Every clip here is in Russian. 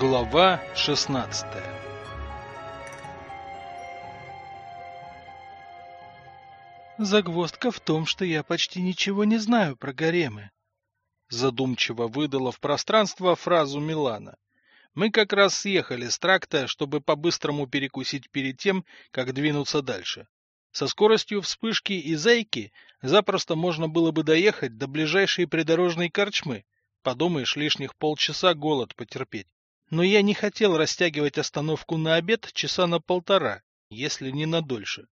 Глава 16 Загвоздка в том, что я почти ничего не знаю про гаремы. Задумчиво выдала в пространство фразу Милана. Мы как раз съехали с тракта, чтобы по-быстрому перекусить перед тем, как двинуться дальше. Со скоростью вспышки и зайки запросто можно было бы доехать до ближайшей придорожной корчмы. Подумаешь, лишних полчаса голод потерпеть. Но я не хотел растягивать остановку на обед часа на полтора, если не на дольше.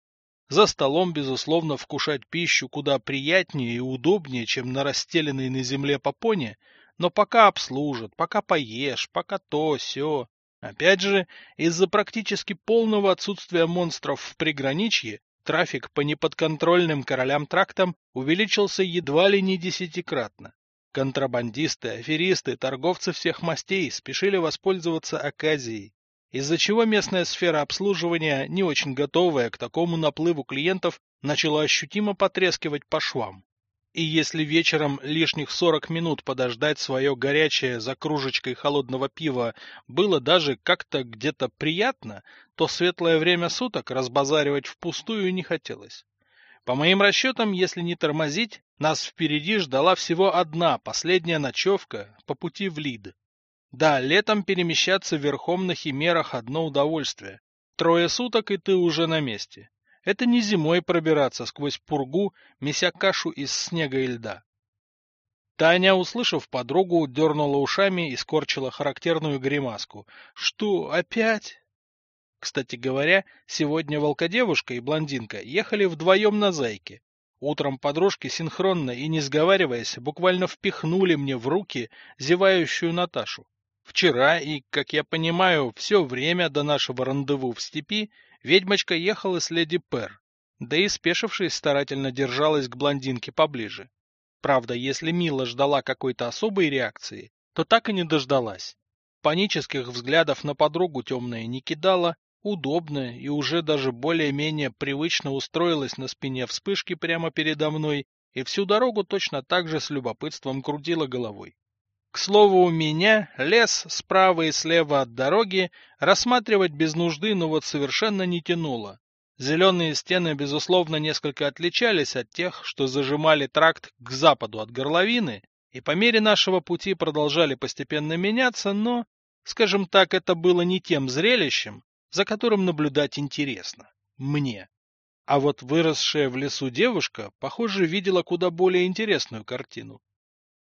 За столом, безусловно, вкушать пищу куда приятнее и удобнее, чем на расстеленной на земле попоне, но пока обслужат, пока поешь, пока то, сё. Опять же, из-за практически полного отсутствия монстров в приграничье, трафик по неподконтрольным королям трактам увеличился едва ли не десятикратно. Контрабандисты, аферисты, торговцы всех мастей спешили воспользоваться оказией, из-за чего местная сфера обслуживания, не очень готовая к такому наплыву клиентов, начала ощутимо потрескивать по швам. И если вечером лишних 40 минут подождать свое горячее за кружечкой холодного пива было даже как-то где-то приятно, то светлое время суток разбазаривать впустую не хотелось. По моим расчетам, если не тормозить, нас впереди ждала всего одна последняя ночевка по пути в Лид. Да, летом перемещаться верхом на химерах одно удовольствие. Трое суток, и ты уже на месте. Это не зимой пробираться сквозь пургу, меся кашу из снега и льда. Таня, услышав подругу, дернула ушами и скорчила характерную гримаску. «Что, опять?» Кстати говоря, сегодня волкодевушка и блондинка ехали вдвоем на зайке. Утром подружки синхронно и не сговариваясь буквально впихнули мне в руки зевающую Наташу. Вчера и, как я понимаю, все время до нашего рандеву в степи Ведьмочка ехала с леди Пер, да и спешившись старательно держалась к блондинке поближе. Правда, если Мила ждала какой-то особой реакции, то так и не дождалась. Панических взглядов на подругу темная не кидала, удобно и уже даже более-менее привычно устроилась на спине вспышки прямо передо мной и всю дорогу точно так же с любопытством крутила головой. К слову, у меня лес справа и слева от дороги рассматривать без нужды, но вот совершенно не тянуло. Зеленые стены, безусловно, несколько отличались от тех, что зажимали тракт к западу от горловины, и по мере нашего пути продолжали постепенно меняться, но, скажем так, это было не тем зрелищем, за которым наблюдать интересно. Мне. А вот выросшая в лесу девушка, похоже, видела куда более интересную картину.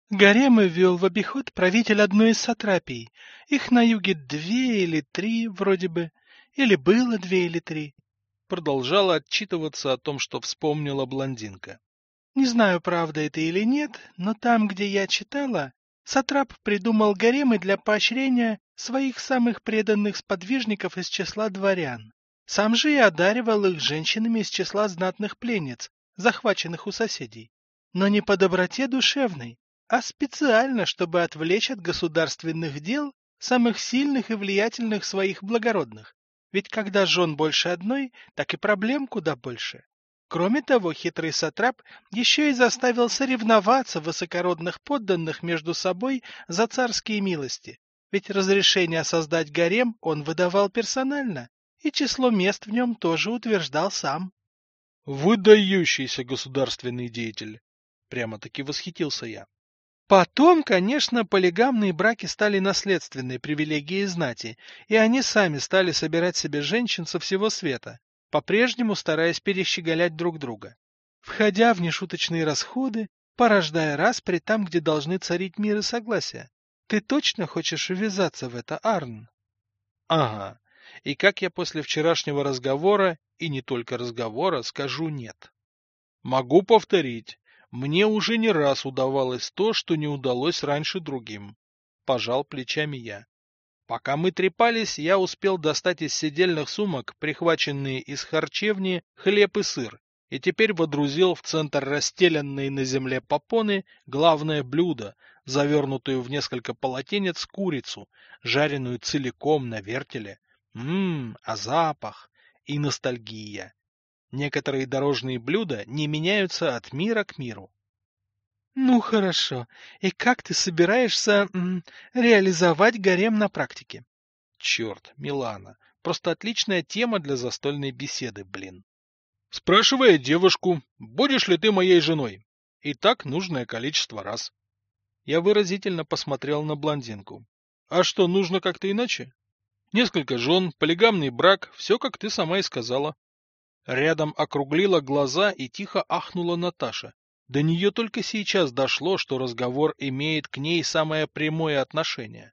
Гаремы ввел в обиход правитель одной из сатрапий. Их на юге две или три, вроде бы. Или было две или три. Продолжала отчитываться о том, что вспомнила блондинка. Не знаю, правда это или нет, но там, где я читала, Сатрап придумал гаремы для поощрения своих самых преданных сподвижников из числа дворян. Сам же и одаривал их женщинами из числа знатных пленниц, захваченных у соседей. Но не по доброте душевной, а специально, чтобы отвлечь от государственных дел самых сильных и влиятельных своих благородных. Ведь когда жен больше одной, так и проблем куда больше. Кроме того, хитрый сатрап еще и заставил соревноваться высокородных подданных между собой за царские милости. Ведь разрешение создать гарем он выдавал персонально, и число мест в нем тоже утверждал сам. Выдающийся государственный деятель! Прямо-таки восхитился я. Потом, конечно, полигамные браки стали наследственной привилегией знати, и они сами стали собирать себе женщин со всего света, по-прежнему стараясь перещеголять друг друга, входя в нешуточные расходы, порождая распри там, где должны царить мир и согласие. Ты точно хочешь ввязаться в это, Арн? Ага. И как я после вчерашнего разговора, и не только разговора, скажу нет? Могу повторить. Мне уже не раз удавалось то, что не удалось раньше другим. Пожал плечами я. Пока мы трепались, я успел достать из седельных сумок, прихваченные из харчевни, хлеб и сыр, и теперь водрузил в центр расстеленной на земле попоны главное блюдо, завернутую в несколько полотенец курицу, жареную целиком на вертеле. Ммм, а запах и ностальгия. Некоторые дорожные блюда не меняются от мира к миру. Ну хорошо. И как ты собираешься м, реализовать гарем на практике? черт, Милана. Просто отличная тема для застольной беседы, блин. Спрашивая девушку, будешь ли ты моей женой? И так нужное количество раз. Я выразительно посмотрел на блондинку. А что, нужно как-то иначе? Несколько жен, полигамный брак, все как ты сама и сказала. Рядом округлила глаза и тихо ахнула Наташа. До нее только сейчас дошло, что разговор имеет к ней самое прямое отношение.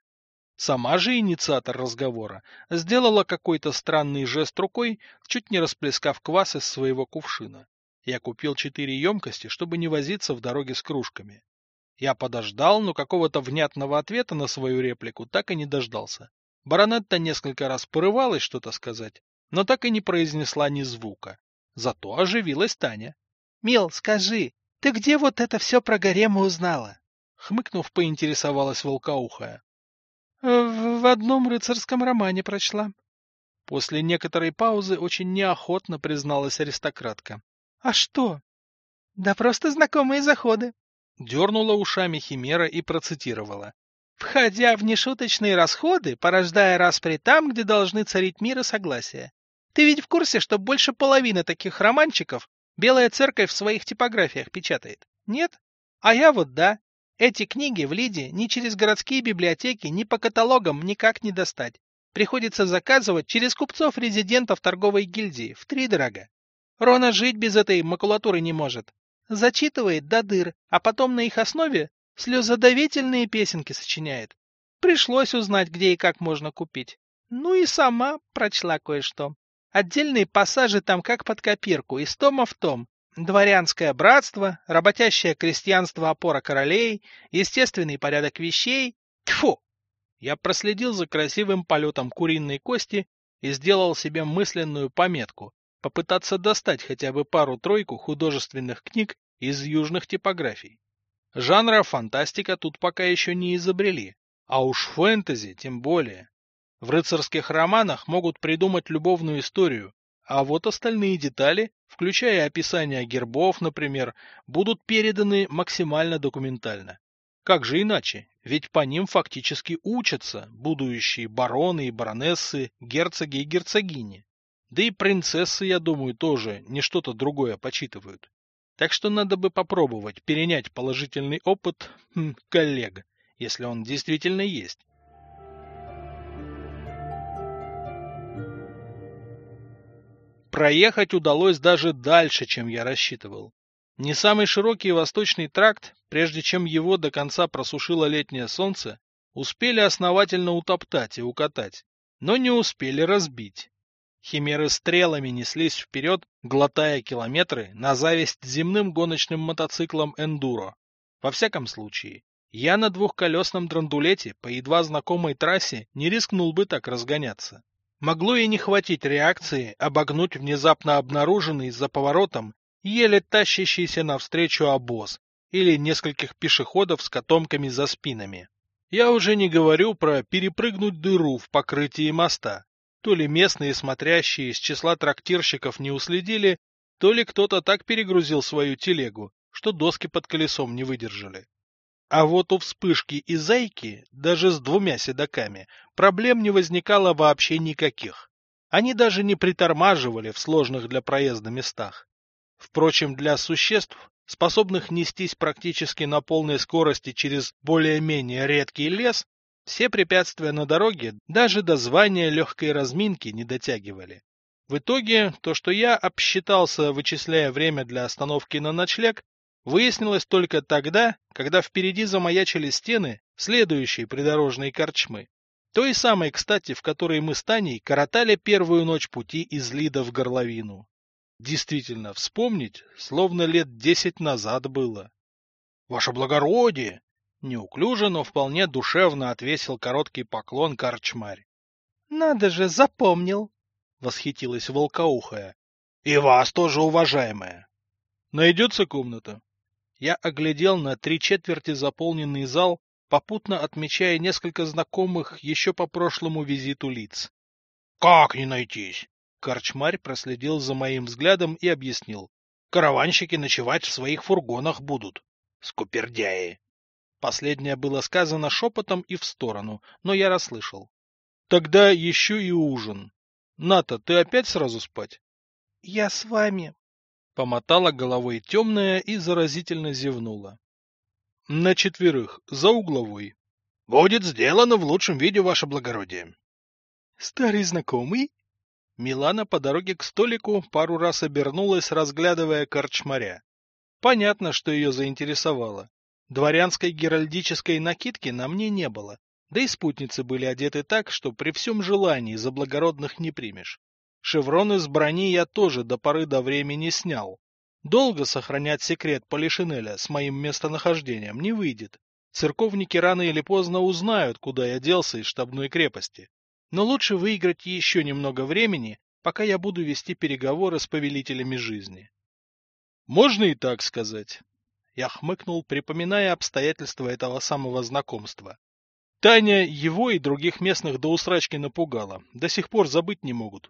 Сама же инициатор разговора сделала какой-то странный жест рукой, чуть не расплескав квас из своего кувшина. Я купил четыре емкости, чтобы не возиться в дороге с кружками. Я подождал, но какого-то внятного ответа на свою реплику так и не дождался. Баронетта несколько раз порывалась что-то сказать, но так и не произнесла ни звука. Зато оживилась Таня. — Мил, скажи, ты где вот это все про гарему узнала? Хмыкнув, поинтересовалась волкоухая. — в, в одном рыцарском романе прочла. После некоторой паузы очень неохотно призналась аристократка. — А что? — Да просто знакомые заходы. Дернула ушами Химера и процитировала входя в нешуточные расходы, порождая распри там, где должны царить мир и согласие. Ты ведь в курсе, что больше половины таких романчиков Белая Церковь в своих типографиях печатает? Нет? А я вот да. Эти книги в Лиде ни через городские библиотеки, ни по каталогам никак не достать. Приходится заказывать через купцов-резидентов торговой гильдии, в три дорога. Рона жить без этой макулатуры не может. Зачитывает до дыр, а потом на их основе Слезодавительные песенки сочиняет. Пришлось узнать, где и как можно купить. Ну и сама прочла кое-что. Отдельные пассажи там как под копирку, из тома в том. Дворянское братство, работящее крестьянство опора королей, естественный порядок вещей. Тьфу! Я проследил за красивым полетом куриной кости и сделал себе мысленную пометку попытаться достать хотя бы пару-тройку художественных книг из южных типографий. Жанра фантастика тут пока еще не изобрели, а уж фэнтези тем более. В рыцарских романах могут придумать любовную историю, а вот остальные детали, включая описание гербов, например, будут переданы максимально документально. Как же иначе? Ведь по ним фактически учатся будущие бароны и баронессы, герцоги и герцогини. Да и принцессы, я думаю, тоже не что-то другое почитывают. Так что надо бы попробовать перенять положительный опыт хм, коллег, если он действительно есть. Проехать удалось даже дальше, чем я рассчитывал. Не самый широкий восточный тракт, прежде чем его до конца просушило летнее солнце, успели основательно утоптать и укатать, но не успели разбить. Химеры стрелами неслись вперед, глотая километры на зависть земным гоночным мотоциклам «Эндуро». Во всяком случае, я на двухколесном драндулете по едва знакомой трассе не рискнул бы так разгоняться. Могло и не хватить реакции обогнуть внезапно обнаруженный за поворотом еле тащащийся навстречу обоз или нескольких пешеходов с котомками за спинами. Я уже не говорю про перепрыгнуть дыру в покрытии моста, то ли местные смотрящие из числа трактирщиков не уследили, то ли кто-то так перегрузил свою телегу, что доски под колесом не выдержали. А вот у вспышки и зайки, даже с двумя седаками, проблем не возникало вообще никаких. Они даже не притормаживали в сложных для проезда местах. Впрочем, для существ, способных нестись практически на полной скорости через более-менее редкий лес, все препятствия на дороге даже до звания легкой разминки не дотягивали. В итоге, то, что я обсчитался, вычисляя время для остановки на ночлег, выяснилось только тогда, когда впереди замаячили стены следующей придорожной корчмы. Той самой, кстати, в которой мы с Таней коротали первую ночь пути из Лида в горловину. Действительно, вспомнить, словно лет десять назад было. — Ваше благородие! Неуклюже, но вполне душевно отвесил короткий поклон корчмарь. — Надо же, запомнил! — восхитилась волкоухая. — И вас тоже, уважаемая! — Найдется комната? Я оглядел на три четверти заполненный зал, попутно отмечая несколько знакомых еще по прошлому визиту лиц. — Как не найтись? Корчмарь проследил за моим взглядом и объяснил. — Караванщики ночевать в своих фургонах будут. Скупердяи! Последнее было сказано шепотом и в сторону, но я расслышал. Тогда еще и ужин. Ната, ты опять сразу спать? Я с вами. Помотала головой темная и заразительно зевнула. На четверых, за угловой. Будет сделано в лучшем виде, ваше благородие. Старый знакомый? Милана по дороге к столику пару раз обернулась, разглядывая корчмаря. Понятно, что ее заинтересовало. Дворянской геральдической накидки на мне не было, да и спутницы были одеты так, что при всем желании за благородных не примешь. Шеврон из брони я тоже до поры до времени снял. Долго сохранять секрет Полишинеля с моим местонахождением не выйдет. Церковники рано или поздно узнают, куда я делся из штабной крепости. Но лучше выиграть еще немного времени, пока я буду вести переговоры с повелителями жизни. Можно и так сказать. Я хмыкнул, припоминая обстоятельства этого самого знакомства. Таня его и других местных до усрачки напугала, до сих пор забыть не могут.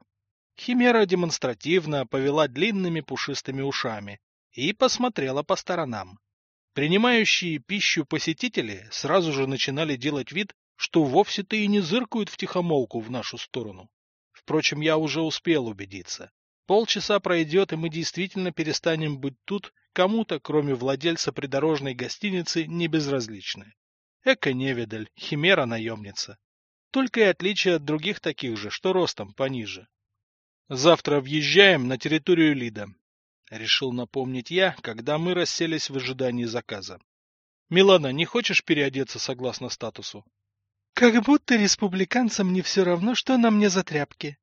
Химера демонстративно повела длинными пушистыми ушами и посмотрела по сторонам. Принимающие пищу посетители сразу же начинали делать вид, что вовсе-то и не зыркают втихомолку в нашу сторону. Впрочем, я уже успел убедиться. Полчаса пройдет, и мы действительно перестанем быть тут кому-то, кроме владельца придорожной гостиницы, не безразличны. Эко-невидаль, химера-наемница. Только и отличие от других таких же, что ростом пониже. Завтра въезжаем на территорию Лида. Решил напомнить я, когда мы расселись в ожидании заказа. Милана, не хочешь переодеться согласно статусу? Как будто республиканцам не все равно, что на мне за тряпки.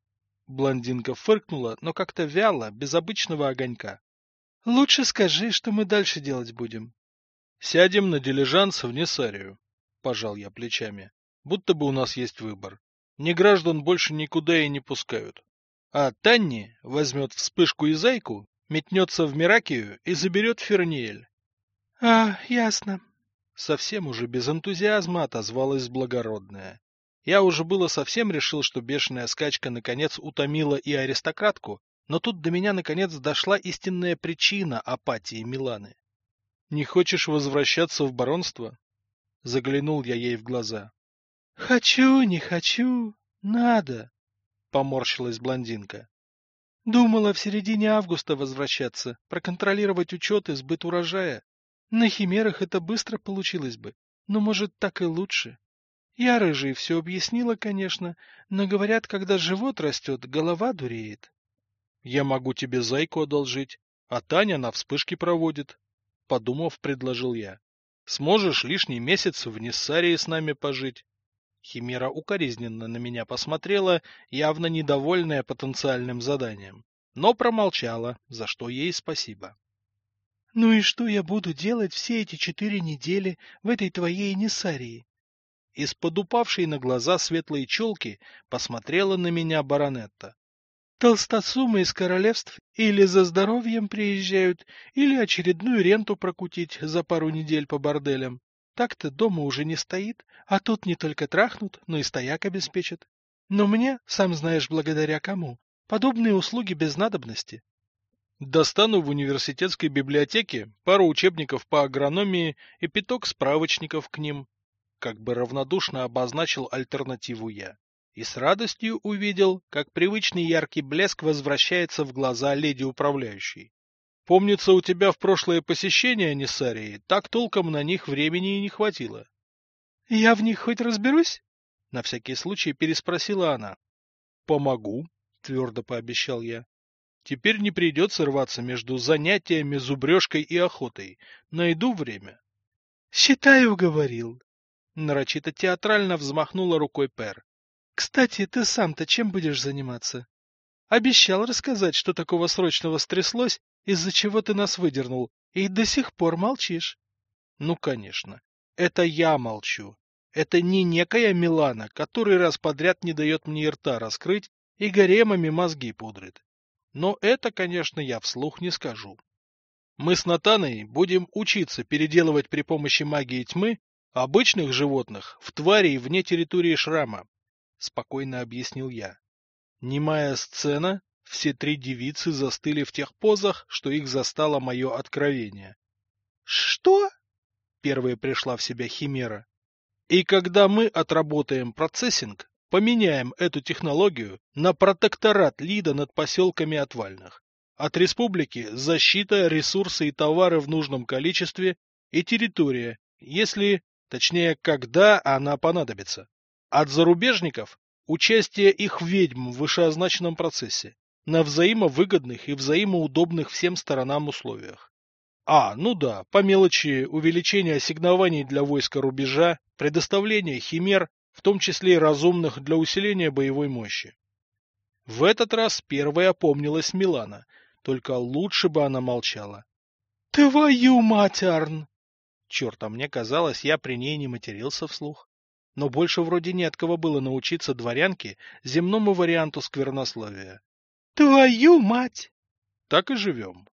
Блондинка фыркнула, но как-то вяло, без обычного огонька. Лучше скажи, что мы дальше делать будем. Сядем на дилижанс в Несарию. Пожал я плечами. Будто бы у нас есть выбор. Не граждан больше никуда и не пускают. А Танни возьмет вспышку и зайку, метнется в Миракию и заберет Ферниэль. — А, ясно. Совсем уже без энтузиазма отозвалась благородная. Я уже было совсем решил, что бешеная скачка наконец утомила и аристократку, но тут до меня наконец дошла истинная причина апатии Миланы. — Не хочешь возвращаться в баронство? Заглянул я ей в глаза. — Хочу, не хочу, надо, — поморщилась блондинка. — Думала в середине августа возвращаться, проконтролировать учет и сбыт урожая. На химерах это быстро получилось бы, но, может, так и лучше. Я рыжий все объяснила, конечно, но говорят, когда живот растет, голова дуреет. Я могу тебе зайку одолжить, а Таня на вспышке проводит. Подумав, предложил я. Сможешь лишний месяц в Ниссарии с нами пожить? Химера укоризненно на меня посмотрела, явно недовольная потенциальным заданием, но промолчала, за что ей спасибо. — Ну и что я буду делать все эти четыре недели в этой твоей Ниссарии? Из-под упавшей на глаза светлой челки посмотрела на меня баронетта. Толстосумы из королевств или за здоровьем приезжают, или очередную ренту прокутить за пару недель по борделям. Так-то дома уже не стоит, а тут не только трахнут, но и стояк обеспечат. Но мне, сам знаешь, благодаря кому, подобные услуги без надобности. Достану в университетской библиотеке пару учебников по агрономии и пяток справочников к ним как бы равнодушно обозначил альтернативу я. И с радостью увидел, как привычный яркий блеск возвращается в глаза леди управляющей. Помнится, у тебя в прошлое посещение Несарии так толком на них времени и не хватило. — Я в них хоть разберусь? — на всякий случай переспросила она. — Помогу, — твердо пообещал я. Теперь не придется рваться между занятиями, зубрежкой и охотой. Найду время. — Считаю, уговорил. Нарочито театрально взмахнула рукой Пер. «Кстати, ты сам-то чем будешь заниматься? Обещал рассказать, что такого срочного стряслось, из-за чего ты нас выдернул, и до сих пор молчишь». «Ну, конечно. Это я молчу. Это не некая Милана, который раз подряд не дает мне рта раскрыть и гаремами мозги пудрит. Но это, конечно, я вслух не скажу. Мы с Натаной будем учиться переделывать при помощи магии тьмы Обычных животных в твари вне территории шрама, — спокойно объяснил я. Немая сцена, все три девицы застыли в тех позах, что их застало мое откровение. — Что? — первая пришла в себя Химера. И когда мы отработаем процессинг, поменяем эту технологию на протекторат Лида над поселками Отвальных. От республики защита, ресурсы и товары в нужном количестве и территория, если, точнее, когда она понадобится. От зарубежников участие их ведьм в вышеозначенном процессе на взаимовыгодных и взаимоудобных всем сторонам условиях. А, ну да, по мелочи увеличение ассигнований для войска рубежа, предоставление химер, в том числе и разумных для усиления боевой мощи. В этот раз первой опомнилась Милана, только лучше бы она молчала. — Твою мать, Арн! Черт, а мне казалось, я при ней не матерился вслух. Но больше вроде не от кого было научиться дворянке земному варианту сквернословия. — Твою мать! Так и живем.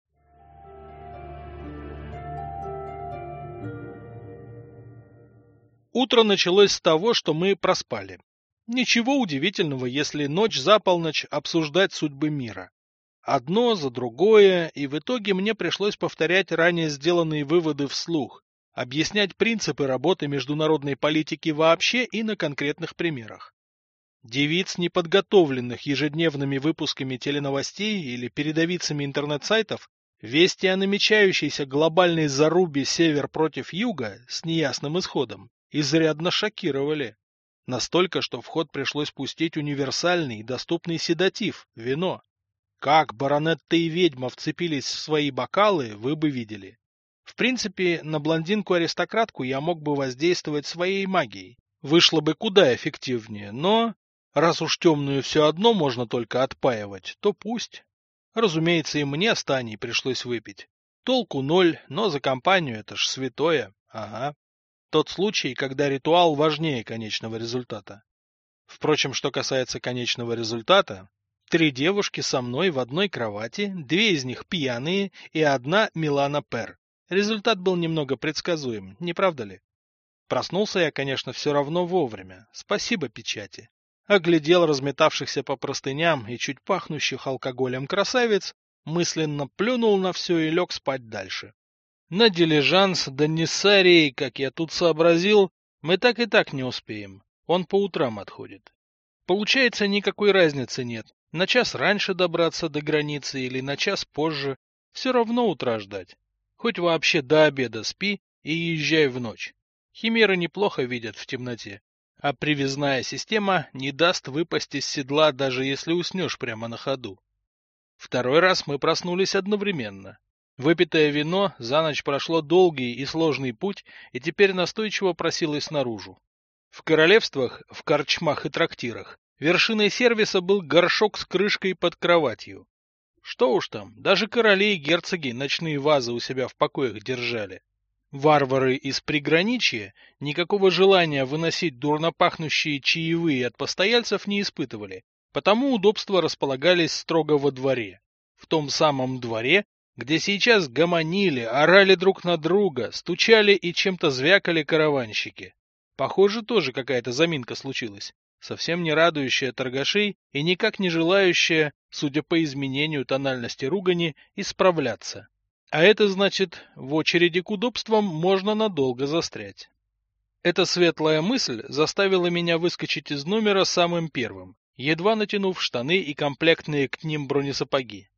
Утро началось с того, что мы проспали. Ничего удивительного, если ночь за полночь обсуждать судьбы мира. Одно за другое, и в итоге мне пришлось повторять ранее сделанные выводы вслух, объяснять принципы работы международной политики вообще и на конкретных примерах. Девиц, неподготовленных ежедневными выпусками теленовостей или передовицами интернет-сайтов, вести о намечающейся глобальной зарубе север против юга с неясным исходом изрядно шокировали. Настолько, что в ход пришлось пустить универсальный и доступный седатив – вино. Как баронетта и ведьма вцепились в свои бокалы, вы бы видели. В принципе, на блондинку-аристократку я мог бы воздействовать своей магией. Вышло бы куда эффективнее, но... Раз уж темную все одно можно только отпаивать, то пусть. Разумеется, и мне с Таней пришлось выпить. Толку ноль, но за компанию это ж святое. Ага. Тот случай, когда ритуал важнее конечного результата. Впрочем, что касается конечного результата, три девушки со мной в одной кровати, две из них пьяные и одна Милана Пер. Результат был немного предсказуем, не правда ли? Проснулся я, конечно, все равно вовремя. Спасибо печати. Оглядел разметавшихся по простыням и чуть пахнущих алкоголем красавиц, мысленно плюнул на все и лег спать дальше. На дилижанс до Ниссарии, как я тут сообразил, мы так и так не успеем. Он по утрам отходит. Получается, никакой разницы нет. На час раньше добраться до границы или на час позже. Все равно утра ждать. Хоть вообще до обеда спи и езжай в ночь. Химеры неплохо видят в темноте. А привязная система не даст выпасть из седла, даже если уснешь прямо на ходу. Второй раз мы проснулись одновременно. Выпитое вино за ночь прошло долгий и сложный путь и теперь настойчиво просилось наружу. В королевствах, в корчмах и трактирах вершиной сервиса был горшок с крышкой под кроватью. Что уж там, даже короли и герцоги ночные вазы у себя в покоях держали. Варвары из приграничья никакого желания выносить дурно пахнущие чаевые от постояльцев не испытывали, потому удобства располагались строго во дворе. В том самом дворе, где сейчас гомонили, орали друг на друга, стучали и чем-то звякали караванщики. Похоже, тоже какая-то заминка случилась, совсем не радующая торгашей и никак не желающая, судя по изменению тональности ругани, исправляться. А это значит, в очереди к удобствам можно надолго застрять. Эта светлая мысль заставила меня выскочить из номера самым первым, едва натянув штаны и комплектные к ним бронесапоги.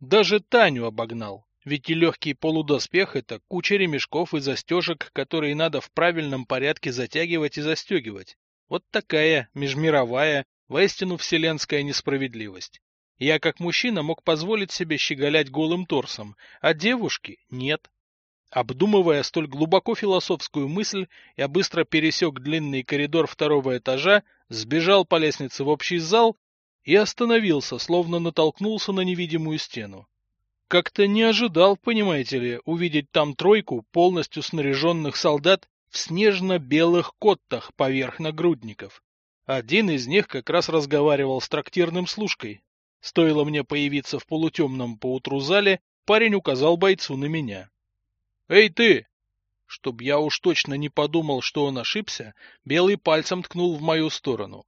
Даже Таню обогнал, ведь и легкий полудоспех — это куча ремешков и застежек, которые надо в правильном порядке затягивать и застегивать. Вот такая межмировая, воистину вселенская несправедливость. Я, как мужчина, мог позволить себе щеголять голым торсом, а девушки — нет. Обдумывая столь глубоко философскую мысль, я быстро пересек длинный коридор второго этажа, сбежал по лестнице в общий зал и остановился, словно натолкнулся на невидимую стену. Как-то не ожидал, понимаете ли, увидеть там тройку полностью снаряженных солдат в снежно-белых коттах поверх нагрудников. Один из них как раз разговаривал с трактирным служкой. Стоило мне появиться в полутемном поутру зале, парень указал бойцу на меня. — Эй ты! Чтоб я уж точно не подумал, что он ошибся, белый пальцем ткнул в мою сторону.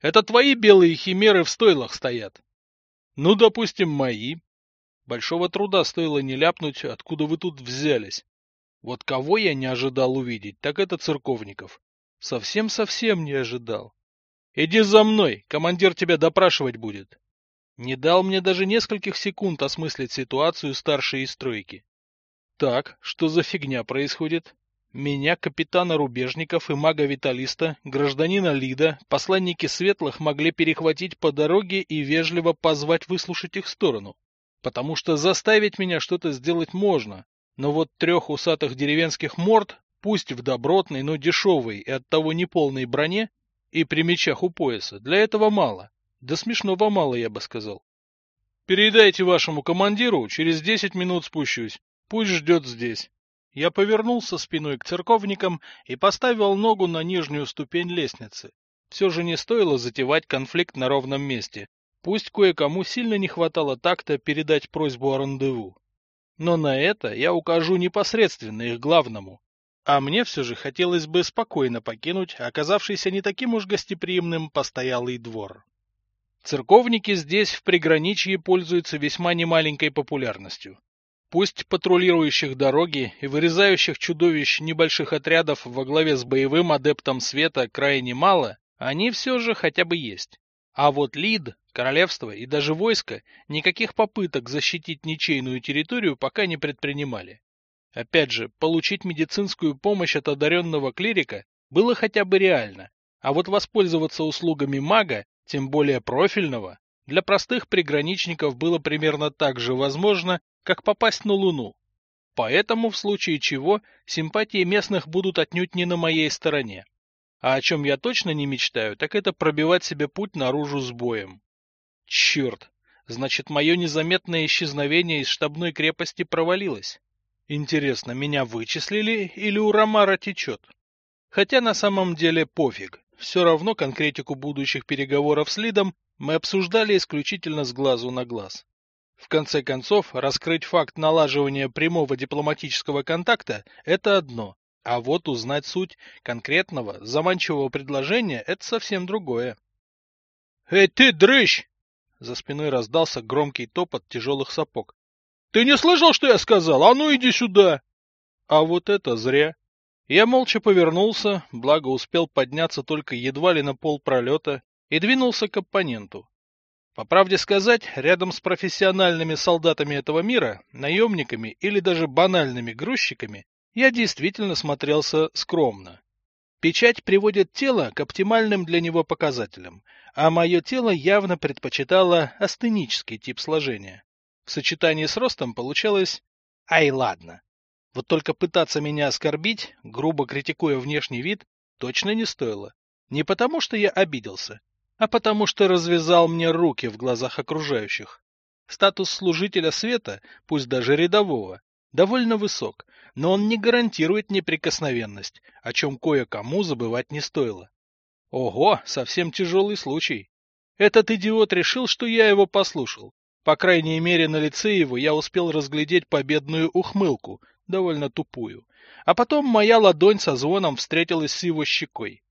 Это твои белые химеры в стойлах стоят. Ну, допустим, мои. Большого труда стоило не ляпнуть, откуда вы тут взялись. Вот кого я не ожидал увидеть, так это церковников. Совсем-совсем не ожидал. Иди за мной, командир тебя допрашивать будет. Не дал мне даже нескольких секунд осмыслить ситуацию старшей из стройки. Так, что за фигня происходит? Меня, капитана Рубежников и мага-виталиста, гражданина Лида, посланники Светлых могли перехватить по дороге и вежливо позвать выслушать их сторону. Потому что заставить меня что-то сделать можно, но вот трех усатых деревенских морд, пусть в добротной, но дешевой и оттого неполной броне, и при мечах у пояса, для этого мало. Да смешного мало, я бы сказал. Передайте вашему командиру, через десять минут спущусь. Пусть ждет здесь. Я повернулся спиной к церковникам и поставил ногу на нижнюю ступень лестницы. Все же не стоило затевать конфликт на ровном месте. Пусть кое-кому сильно не хватало такта передать просьбу о рандеву. Но на это я укажу непосредственно их главному. А мне все же хотелось бы спокойно покинуть оказавшийся не таким уж гостеприимным постоялый двор. Церковники здесь в приграничье пользуются весьма немаленькой популярностью. Пусть патрулирующих дороги и вырезающих чудовищ небольших отрядов во главе с боевым адептом света крайне мало, они все же хотя бы есть. А вот Лид, королевство и даже войско никаких попыток защитить ничейную территорию пока не предпринимали. Опять же, получить медицинскую помощь от одаренного клирика было хотя бы реально, а вот воспользоваться услугами мага, тем более профильного, для простых приграничников было примерно так же возможно, как попасть на Луну. Поэтому, в случае чего, симпатии местных будут отнюдь не на моей стороне. А о чем я точно не мечтаю, так это пробивать себе путь наружу с боем. Черт! Значит, мое незаметное исчезновение из штабной крепости провалилось. Интересно, меня вычислили или у Ромара течет? Хотя на самом деле пофиг. Все равно конкретику будущих переговоров с Лидом мы обсуждали исключительно с глазу на глаз. В конце концов, раскрыть факт налаживания прямого дипломатического контакта – это одно, а вот узнать суть конкретного, заманчивого предложения – это совсем другое. «Эй ты, дрыщ!» За спиной раздался громкий топот тяжелых сапог. «Ты не слышал, что я сказал? А ну иди сюда!» А вот это зря. Я молча повернулся, благо успел подняться только едва ли на пол пролета, и двинулся к оппоненту. По правде сказать, рядом с профессиональными солдатами этого мира, наемниками или даже банальными грузчиками, я действительно смотрелся скромно. Печать приводит тело к оптимальным для него показателям, а мое тело явно предпочитало астенический тип сложения. В сочетании с ростом получалось... Ай, ладно. Вот только пытаться меня оскорбить, грубо критикуя внешний вид, точно не стоило. Не потому, что я обиделся, а потому что развязал мне руки в глазах окружающих. Статус служителя света, пусть даже рядового, довольно высок, но он не гарантирует неприкосновенность, о чем кое-кому забывать не стоило. Ого, совсем тяжелый случай. Этот идиот решил, что я его послушал. По крайней мере, на лице его я успел разглядеть победную ухмылку, довольно тупую. А потом моя ладонь со звоном встретилась с его щекой.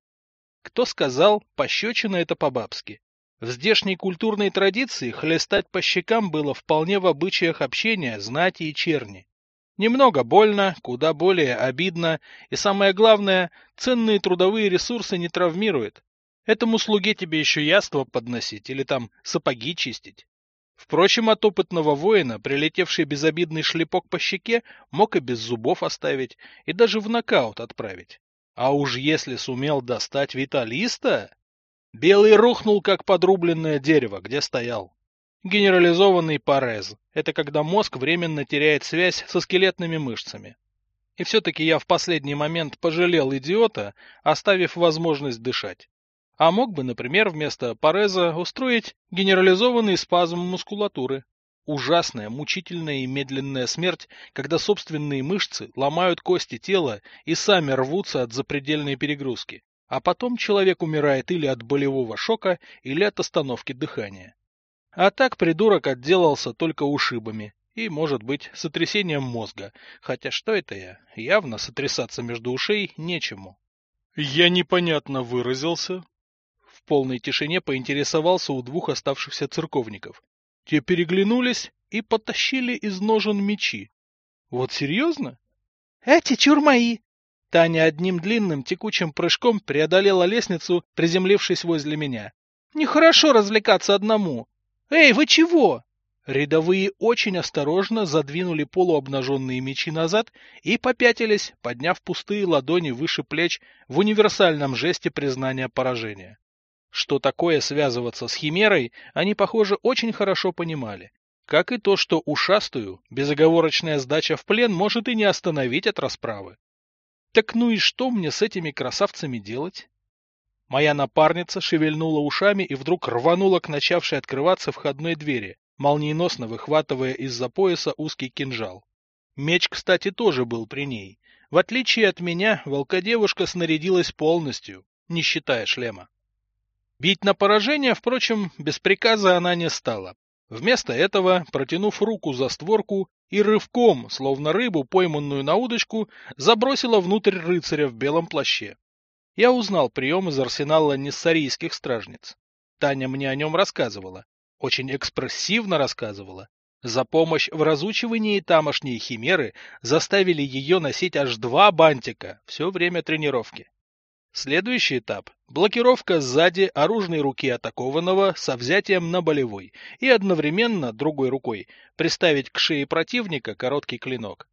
Кто сказал, пощечина это по-бабски. В здешней культурной традиции хлестать по щекам было вполне в обычаях общения знати и черни. Немного больно, куда более обидно, и самое главное, ценные трудовые ресурсы не травмирует. Этому слуге тебе еще яство подносить или там сапоги чистить. Впрочем, от опытного воина, прилетевший безобидный шлепок по щеке, мог и без зубов оставить, и даже в нокаут отправить. А уж если сумел достать Виталиста... Белый рухнул, как подрубленное дерево, где стоял. Генерализованный парез – это когда мозг временно теряет связь со скелетными мышцами. И все-таки я в последний момент пожалел идиота, оставив возможность дышать. А мог бы, например, вместо пареза устроить генерализованный спазм мускулатуры. Ужасная, мучительная и медленная смерть, когда собственные мышцы ломают кости тела и сами рвутся от запредельной перегрузки. А потом человек умирает или от болевого шока, или от остановки дыхания. А так придурок отделался только ушибами и, может быть, сотрясением мозга. Хотя что это я? Явно сотрясаться между ушей нечему. Я непонятно выразился. В полной тишине поинтересовался у двух оставшихся церковников. Те переглянулись и потащили из ножен мечи. Вот серьезно? — Эти чур мои! Таня одним длинным текучим прыжком преодолела лестницу, приземлившись возле меня. «Нехорошо развлекаться одному! Эй, вы чего?» Рядовые очень осторожно задвинули полуобнаженные мечи назад и попятились, подняв пустые ладони выше плеч в универсальном жесте признания поражения. Что такое связываться с химерой, они, похоже, очень хорошо понимали. Как и то, что ушастую безоговорочная сдача в плен может и не остановить от расправы. Так ну и что мне с этими красавцами делать? Моя напарница шевельнула ушами и вдруг рванула к начавшей открываться входной двери, молниеносно выхватывая из-за пояса узкий кинжал. Меч, кстати, тоже был при ней. В отличие от меня, волкодевушка снарядилась полностью, не считая шлема. Бить на поражение, впрочем, без приказа она не стала. Вместо этого, протянув руку за створку и рывком, словно рыбу, пойманную на удочку, забросила внутрь рыцаря в белом плаще. Я узнал прием из арсенала нессарийских стражниц. Таня мне о нем рассказывала. Очень экспрессивно рассказывала. За помощь в разучивании тамошней химеры заставили ее носить аж два бантика все время тренировки. Следующий этап – блокировка сзади оружной руки атакованного со взятием на болевой и одновременно другой рукой приставить к шее противника короткий клинок.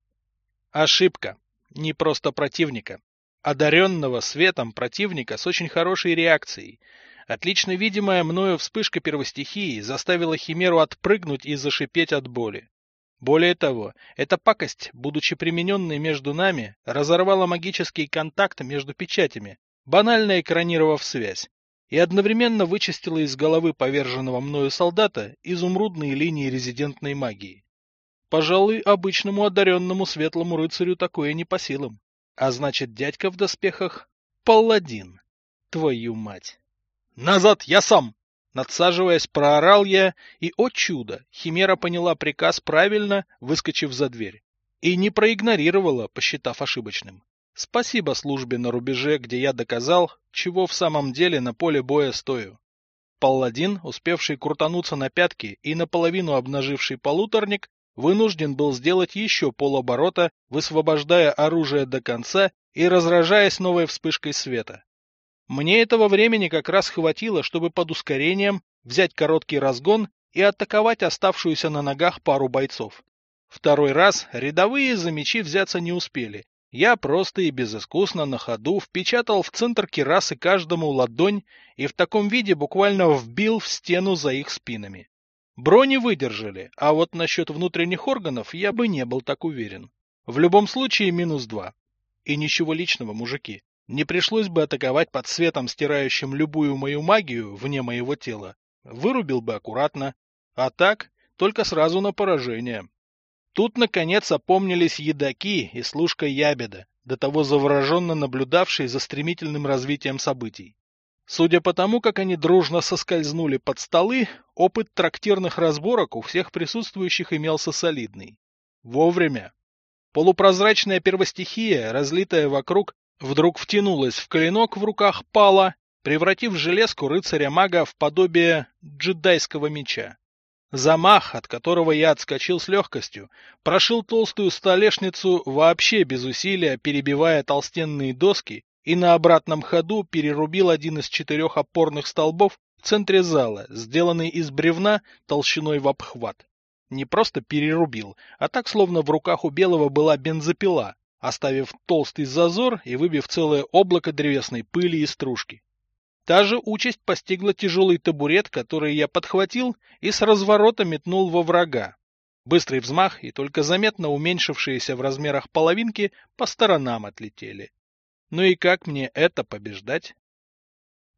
Ошибка. Не просто противника. Одаренного светом противника с очень хорошей реакцией. Отлично видимая мною вспышка первостихии заставила Химеру отпрыгнуть и зашипеть от боли. Более того, эта пакость, будучи примененной между нами, разорвала магический контакт между печатями, банально экранировав связь, и одновременно вычистила из головы поверженного мною солдата изумрудные линии резидентной магии. Пожалуй, обычному одаренному светлому рыцарю такое не по силам. А значит, дядька в доспехах — палладин. Твою мать! «Назад, я сам!» Надсаживаясь, проорал я, и, о чудо, Химера поняла приказ правильно, выскочив за дверь. И не проигнорировала, посчитав ошибочным. Спасибо службе на рубеже, где я доказал, чего в самом деле на поле боя стою. Палладин, успевший крутануться на пятки и наполовину обнаживший полуторник, вынужден был сделать еще полоборота, высвобождая оружие до конца и разражаясь новой вспышкой света. Мне этого времени как раз хватило, чтобы под ускорением взять короткий разгон и атаковать оставшуюся на ногах пару бойцов. Второй раз рядовые за мечи взяться не успели, я просто и безыскусно на ходу впечатал в центр керасы каждому ладонь и в таком виде буквально вбил в стену за их спинами. Брони выдержали, а вот насчет внутренних органов я бы не был так уверен. В любом случае минус два. И ничего личного, мужики. Не пришлось бы атаковать под светом, стирающим любую мою магию вне моего тела. Вырубил бы аккуратно. А так, только сразу на поражение. Тут, наконец, опомнились едаки и служка Ябеда, до того завороженно наблюдавший за стремительным развитием событий. Судя по тому, как они дружно соскользнули под столы, опыт трактирных разборок у всех присутствующих имелся солидный. Вовремя. Полупрозрачная первостихия, разлитая вокруг, вдруг втянулась в клинок в руках пала, превратив железку рыцаря-мага в подобие джедайского меча. Замах, от которого я отскочил с легкостью, прошил толстую столешницу вообще без усилия, перебивая толстенные доски, и на обратном ходу перерубил один из четырех опорных столбов в центре зала, сделанный из бревна толщиной в обхват. Не просто перерубил, а так, словно в руках у Белого была бензопила, оставив толстый зазор и выбив целое облако древесной пыли и стружки. Та же участь постигла тяжелый табурет, который я подхватил и с разворота метнул во врага. Быстрый взмах и только заметно уменьшившиеся в размерах половинки по сторонам отлетели. Ну и как мне это побеждать?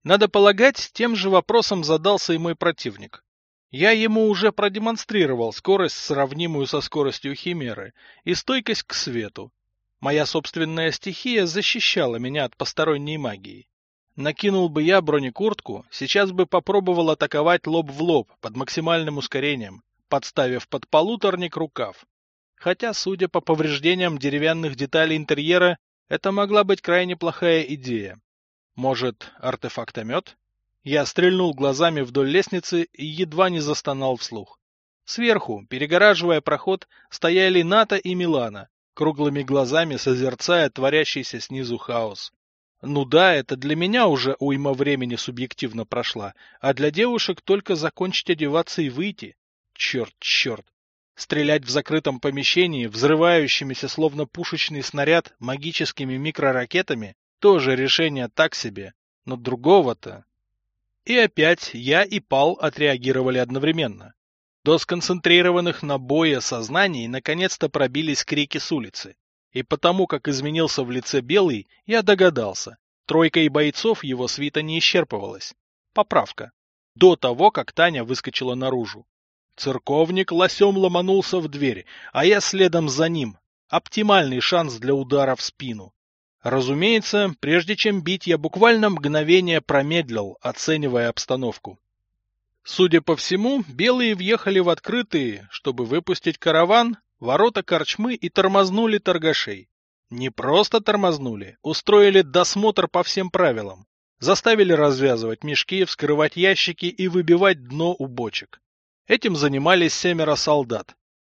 Надо полагать, тем же вопросом задался и мой противник. Я ему уже продемонстрировал скорость, сравнимую со скоростью Химеры, и стойкость к свету. Моя собственная стихия защищала меня от посторонней магии. Накинул бы я бронекуртку, сейчас бы попробовал атаковать лоб в лоб под максимальным ускорением, подставив под полуторник рукав. Хотя, судя по повреждениям деревянных деталей интерьера, это могла быть крайне плохая идея. Может, артефактомет? Я стрельнул глазами вдоль лестницы и едва не застонал вслух. Сверху, перегораживая проход, стояли Ната и Милана, круглыми глазами созерцая творящийся снизу хаос. Ну да, это для меня уже уйма времени субъективно прошла, а для девушек только закончить одеваться и выйти. Черт, черт. Стрелять в закрытом помещении, взрывающимися словно пушечный снаряд, магическими микроракетами, тоже решение так себе. Но другого-то... И опять я и Пал отреагировали одновременно. До сконцентрированных на бое сознаний наконец-то пробились крики с улицы. И потому, как изменился в лице Белый, я догадался. Тройкой бойцов его свита не исчерпывалась. Поправка. До того, как Таня выскочила наружу. Церковник лосем ломанулся в дверь, а я следом за ним. Оптимальный шанс для удара в спину. Разумеется, прежде чем бить, я буквально мгновение промедлил, оценивая обстановку. Судя по всему, белые въехали в открытые, чтобы выпустить караван, ворота корчмы и тормознули торгашей. Не просто тормознули, устроили досмотр по всем правилам. Заставили развязывать мешки, вскрывать ящики и выбивать дно у бочек. Этим занимались семеро солдат.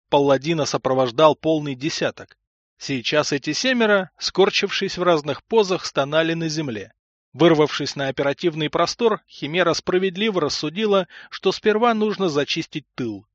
Палладина сопровождал полный десяток. Сейчас эти семеро, скорчившись в разных позах, стонали на земле. Вырвавшись на оперативный простор, Химера справедливо рассудила, что сперва нужно зачистить тыл.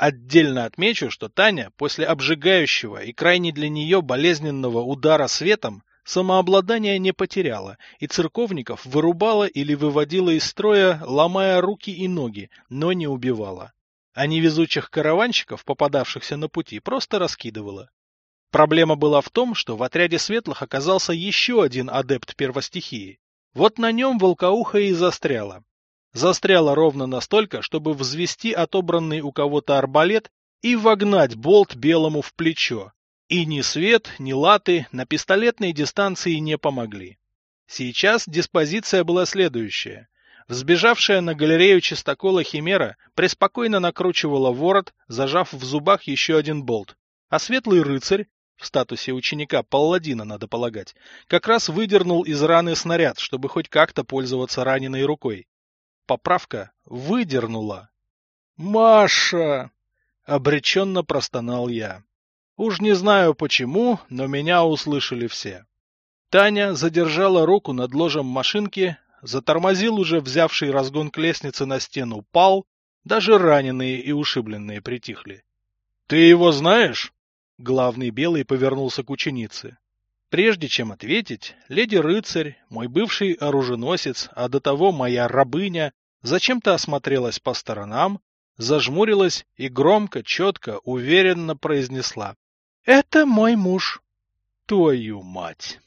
Отдельно отмечу, что Таня после обжигающего и крайне для нее болезненного удара светом самообладание не потеряла и церковников вырубала или выводила из строя, ломая руки и ноги, но не убивала. А невезучих караванщиков, попадавшихся на пути, просто раскидывала. Проблема была в том, что в отряде светлых оказался еще один адепт первостихии. Вот на нем волкоуха и застряла. Застряла ровно настолько, чтобы взвести отобранный у кого-то арбалет и вогнать болт белому в плечо. И ни свет, ни латы на пистолетной дистанции не помогли. Сейчас диспозиция была следующая. Взбежавшая на галерею чистокола Химера преспокойно накручивала ворот, зажав в зубах еще один болт. А светлый рыцарь, в статусе ученика Палладина, надо полагать, как раз выдернул из раны снаряд, чтобы хоть как-то пользоваться раненой рукой. Поправка выдернула. «Маша!» — обреченно простонал я. Уж не знаю почему, но меня услышали все. Таня задержала руку над ложем машинки, затормозил уже взявший разгон к лестнице на стену пал, даже раненые и ушибленные притихли. — Ты его знаешь? Главный белый повернулся к ученице. Прежде чем ответить, леди-рыцарь, мой бывший оруженосец, а до того моя рабыня, зачем-то осмотрелась по сторонам, зажмурилась и громко, четко, уверенно произнесла. — Это мой муж. — Твою мать!